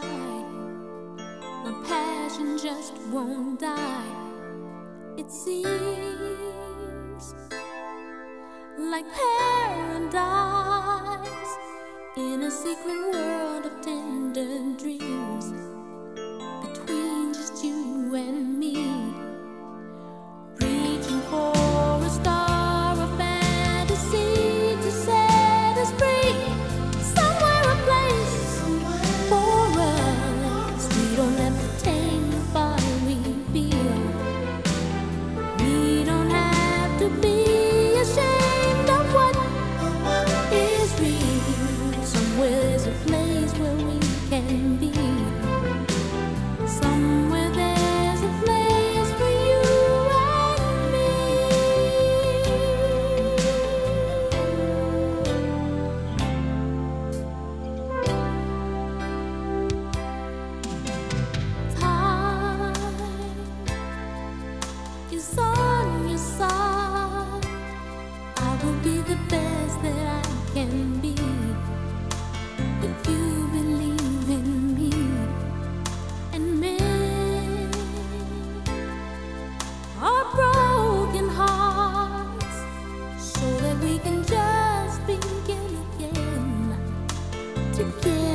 try. My passion just won't die. It seems like paradise in a secret world of tender dreams. together.